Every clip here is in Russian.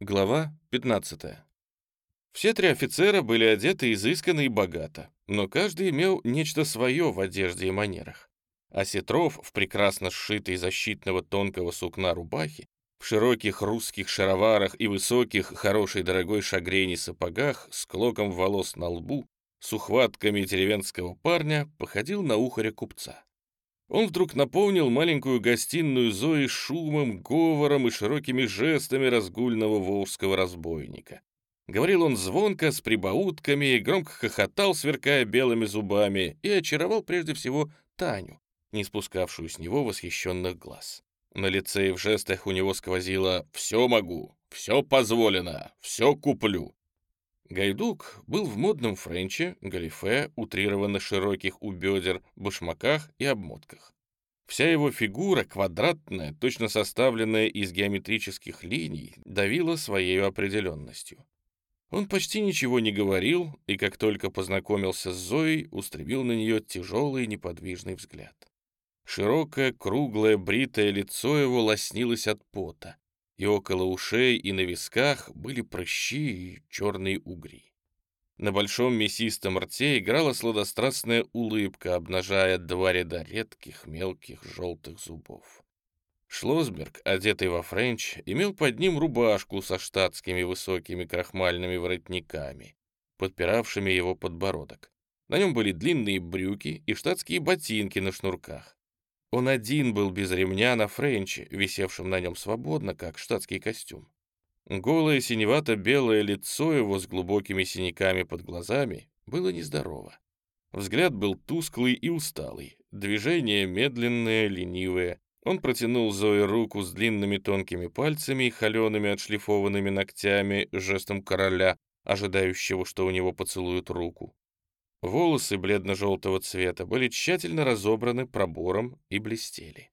Глава 15. Все три офицера были одеты изысканно и богато, но каждый имел нечто свое в одежде и манерах. А Сетров в прекрасно сшитой защитного тонкого сукна рубахе, в широких русских шароварах и высоких, хорошей дорогой шагрени сапогах с клоком волос на лбу, с ухватками деревенского парня, походил на ухаря купца. Он вдруг наполнил маленькую гостиную Зои шумом, говором и широкими жестами разгульного волжского разбойника. Говорил он звонко, с прибаутками, громко хохотал, сверкая белыми зубами, и очаровал прежде всего Таню, не спускавшую с него восхищенных глаз. На лице и в жестах у него сквозило «все могу», «все позволено», «все куплю». Гайдук был в модном френче, галифе, утрированно широких у бедер, башмаках и обмотках. Вся его фигура, квадратная, точно составленная из геометрических линий, давила своей определенностью. Он почти ничего не говорил, и как только познакомился с Зоей, устремил на нее тяжелый неподвижный взгляд. Широкое, круглое, бритое лицо его лоснилось от пота и около ушей и на висках были прыщи и черные угри. На большом мясистом рте играла сладострастная улыбка, обнажая два ряда редких мелких желтых зубов. Шлосберг, одетый во френч, имел под ним рубашку со штатскими высокими крахмальными воротниками, подпиравшими его подбородок. На нем были длинные брюки и штатские ботинки на шнурках. Он один был без ремня на френче, висевшем на нем свободно, как штатский костюм. Голое синевато-белое лицо его с глубокими синяками под глазами было нездорово. Взгляд был тусклый и усталый, движение медленное, ленивое. Он протянул Зое руку с длинными тонкими пальцами и холеными отшлифованными ногтями, жестом короля, ожидающего, что у него поцелуют руку. Волосы бледно-желтого цвета были тщательно разобраны пробором и блестели.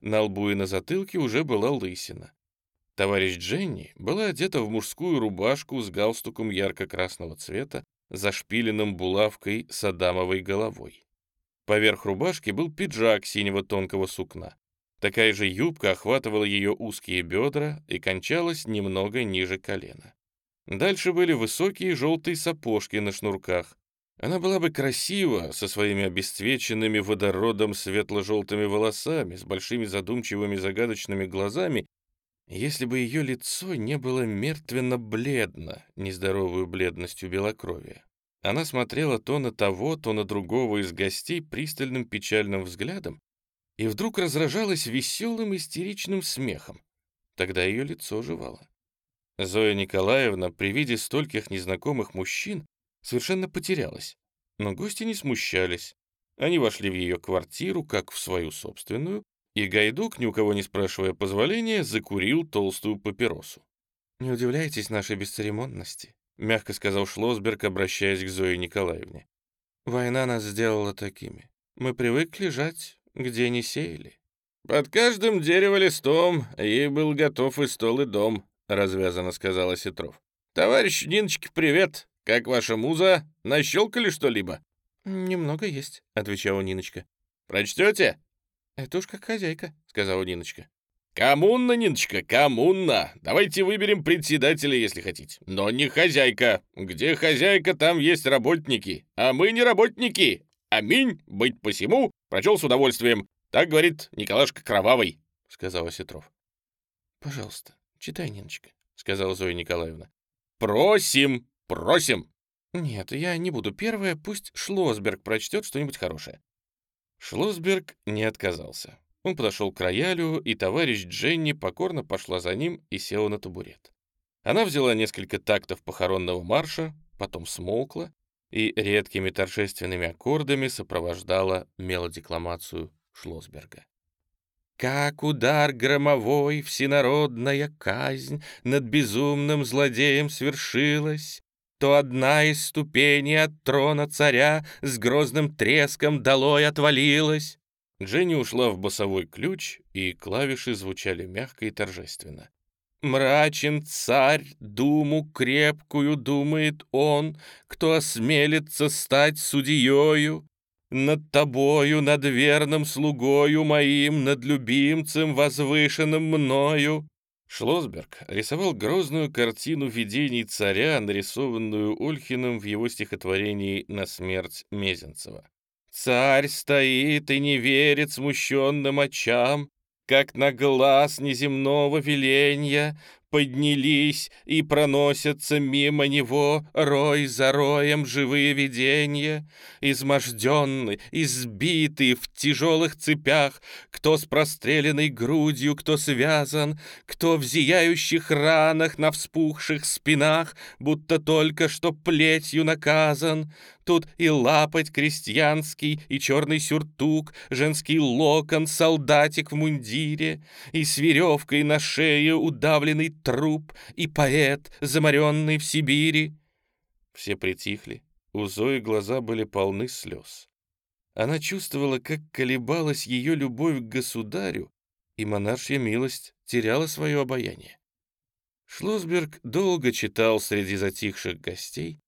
На лбу и на затылке уже была лысина. Товарищ Дженни была одета в мужскую рубашку с галстуком ярко-красного цвета, зашпиленным булавкой с адамовой головой. Поверх рубашки был пиджак синего тонкого сукна. Такая же юбка охватывала ее узкие бедра и кончалась немного ниже колена. Дальше были высокие желтые сапожки на шнурках, она была бы красива со своими обесцвеченными водородом светло-желтыми волосами, с большими задумчивыми загадочными глазами, если бы ее лицо не было мертвенно-бледно, нездоровую бледностью белокровия. Она смотрела то на того, то на другого из гостей пристальным печальным взглядом и вдруг разражалась веселым истеричным смехом. Тогда ее лицо оживало. Зоя Николаевна при виде стольких незнакомых мужчин совершенно потерялась. Но гости не смущались. Они вошли в ее квартиру, как в свою собственную, и Гайдук, ни у кого не спрашивая позволения, закурил толстую папиросу. «Не удивляйтесь нашей бесцеремонности», — мягко сказал Шлосберг, обращаясь к Зое Николаевне. «Война нас сделала такими. Мы привыкли жать, где не сеяли». «Под каждым дерево-листом ей был готов и стол, и дом», — развязанно сказала Сетров. «Товарищ Ниночке привет. «Как ваша муза? Нащелкали что-либо?» «Немного есть», — отвечала Ниночка. «Прочтете?» «Это уж как хозяйка», — сказала Ниночка. «Коммунна, Ниночка, коммунна. Давайте выберем председателя, если хотите. Но не хозяйка. Где хозяйка, там есть работники. А мы не работники. Аминь, быть посему. Прочел с удовольствием. Так говорит Николашка Кровавый», — сказала Сетров. «Пожалуйста, читай, Ниночка», — сказала Зоя Николаевна. «Просим», Просим!» «Нет, я не буду первая, пусть Шлосберг прочтет что-нибудь хорошее». Шлосберг не отказался. Он подошел к роялю, и товарищ Дженни покорно пошла за ним и села на табурет. Она взяла несколько тактов похоронного марша, потом смолкла и редкими торжественными аккордами сопровождала мелодекламацию Шлосберга. Как удар громовой, всенародная казнь Над безумным злодеем свершилась, то одна из ступеней от трона царя с грозным треском долой отвалилась. Дженни ушла в басовой ключ, и клавиши звучали мягко и торжественно. Мрачен царь, думу крепкую думает он, Кто осмелится стать судьею. Над тобою, над верным слугою моим, Над любимцем, возвышенным мною. Шлосберг рисовал грозную картину видений царя, нарисованную Ольхиным в его стихотворении «На смерть Мезенцева». «Царь стоит и не верит смущенным очам, как на глаз неземного веленья, поднялись и проносятся мимо него рой за роем живые видения, изможденный, избитый в тяжелых цепях, кто с простреленной грудью, кто связан, кто в зияющих ранах на вспухших спинах, будто только что плетью наказан, Тут и лапоть крестьянский, и черный сюртук, женский локон, солдатик в мундире, и с веревкой на шее удавленный труп, и поэт, заморенный в Сибири. Все притихли, у Зои глаза были полны слез. Она чувствовала, как колебалась ее любовь к государю, и монаршья милость теряла свое обаяние. Шлосберг долго читал среди затихших гостей,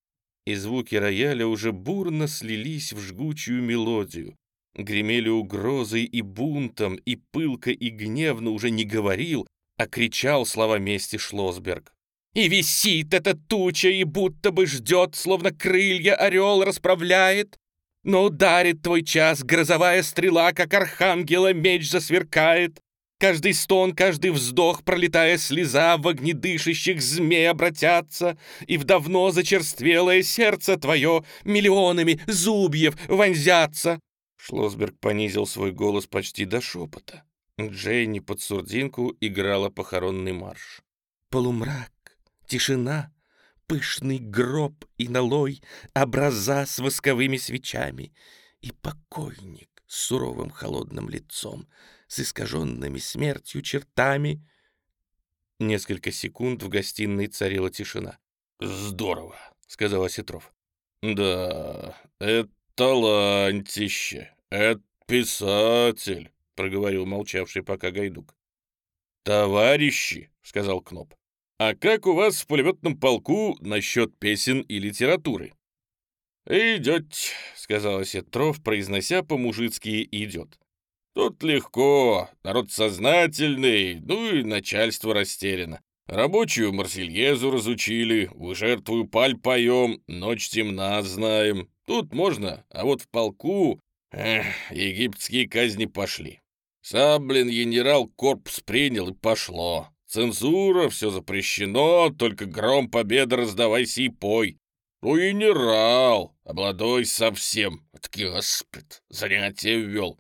и звуки рояля уже бурно слились в жгучую мелодию. Гремели угрозой и бунтом, и пылко и гневно уже не говорил, а кричал слова мести Шлосберг. «И висит эта туча, и будто бы ждет, словно крылья орел расправляет. Но ударит твой час, грозовая стрела, как архангела меч засверкает. Каждый стон, каждый вздох, пролетая слеза, в огнедышащих змей обратятся, и в давно зачерствелое сердце твое миллионами зубьев вонзятся. Шлосберг понизил свой голос почти до шепота. Джейни под сурдинку играла похоронный марш. Полумрак, тишина, пышный гроб и налой, образа с восковыми свечами и покойник с суровым холодным лицом — с искаженными смертью чертами. Несколько секунд в гостиной царила тишина. «Здорово», — сказал Осетров. «Да, это талантище, это писатель», — проговорил молчавший пока Гайдук. «Товарищи», — сказал Кноп, — «а как у вас в пулеметном полку насчет песен и литературы?» «Идете», — сказал Осетров, произнося по-мужицки «идет». Тут легко, народ сознательный, ну и начальство растеряно. Рабочую Марсельезу разучили, вы жертвую паль поем, ночь темна знаем. Тут можно, а вот в полку... Эх, египетские казни пошли. Саблин генерал корпус принял и пошло. Цензура, все запрещено, только гром победы раздавайся и пой. Ну, генерал, обладой совсем. Таки, господь, занятие ввел.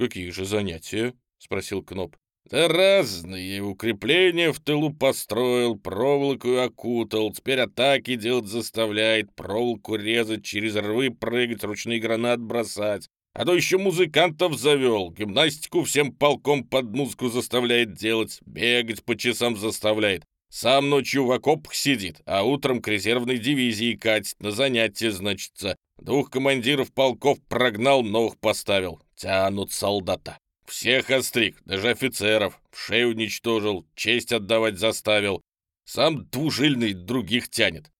«Какие же занятия?» — спросил Кноп. «Да разные. Укрепления в тылу построил, проволоку окутал, теперь атаки делать заставляет, проволоку резать, через рвы прыгать, ручные гранат бросать. А то еще музыкантов завел, гимнастику всем полком под музыку заставляет делать, бегать по часам заставляет. Сам ночью в окопах сидит, а утром к резервной дивизии катит, на занятия, значится. Двух командиров полков прогнал, новых поставил. Тянут солдата. Всех остриг, даже офицеров. В шею уничтожил, честь отдавать заставил. Сам двужильный других тянет.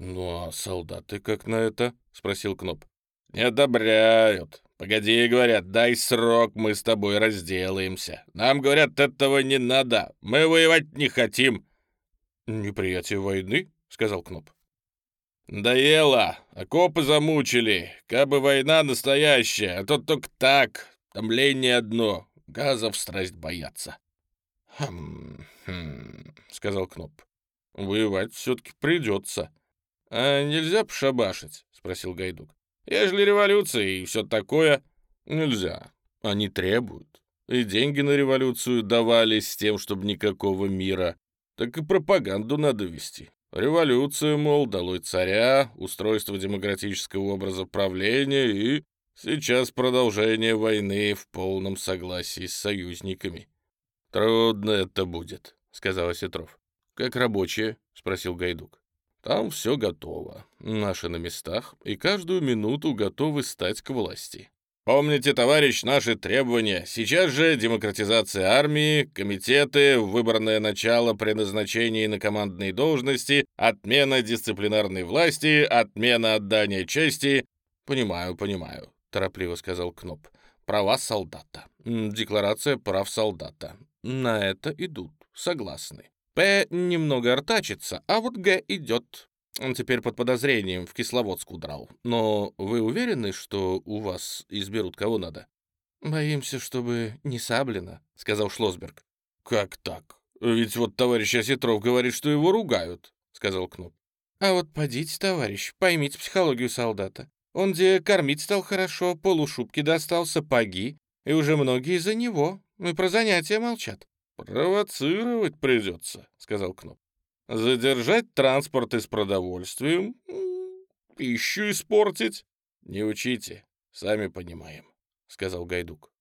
«Ну а солдаты как на это?» — спросил Кноп. «Не одобряют. Погоди, говорят, дай срок, мы с тобой разделаемся. Нам, говорят, этого не надо. Мы воевать не хотим». «Неприятие войны?» — сказал Кноп. «Доело, окопы замучили. Кабы война настоящая, а то только так, томление одно, газов страсть боятся». «Хм, хм», — сказал Кноп. «Воевать все-таки придется». «А нельзя пошабашить?» — спросил Гайдук. «Ежели революция и все такое...» «Нельзя. Они требуют. И деньги на революцию давались с тем, чтобы никакого мира. Так и пропаганду надо вести. Революцию, мол, долой царя, устройство демократического образа правления и сейчас продолжение войны в полном согласии с союзниками. «Трудно это будет», — сказал Осетров. «Как рабочие?» — спросил Гайдук. «Там все готово. Наши на местах, и каждую минуту готовы стать к власти. Помните, товарищ, наши требования. Сейчас же демократизация армии, комитеты, выборное начало при назначении на командные должности, отмена дисциплинарной власти, отмена отдания чести. Понимаю, понимаю, торопливо сказал Кноп. Права солдата. Декларация прав солдата. На это идут. согласны. П немного артачится, а вот Г идет. Он теперь под подозрением в Кисловодск удрал. Но вы уверены, что у вас изберут кого надо? Боимся, чтобы не Саблина, сказал Шлосберг. Как так? Ведь вот товарищ Осетров говорит, что его ругают, сказал Кноп. А вот подите, товарищ, поймите психологию солдата. Он где кормить стал хорошо, полушубки достал, сапоги, и уже многие за него. И про занятия молчат. «Провоцировать придется», — сказал Кноп. «Задержать транспорты с продовольствием, пищу испортить. Не учите, сами понимаем», — сказал Гайдук.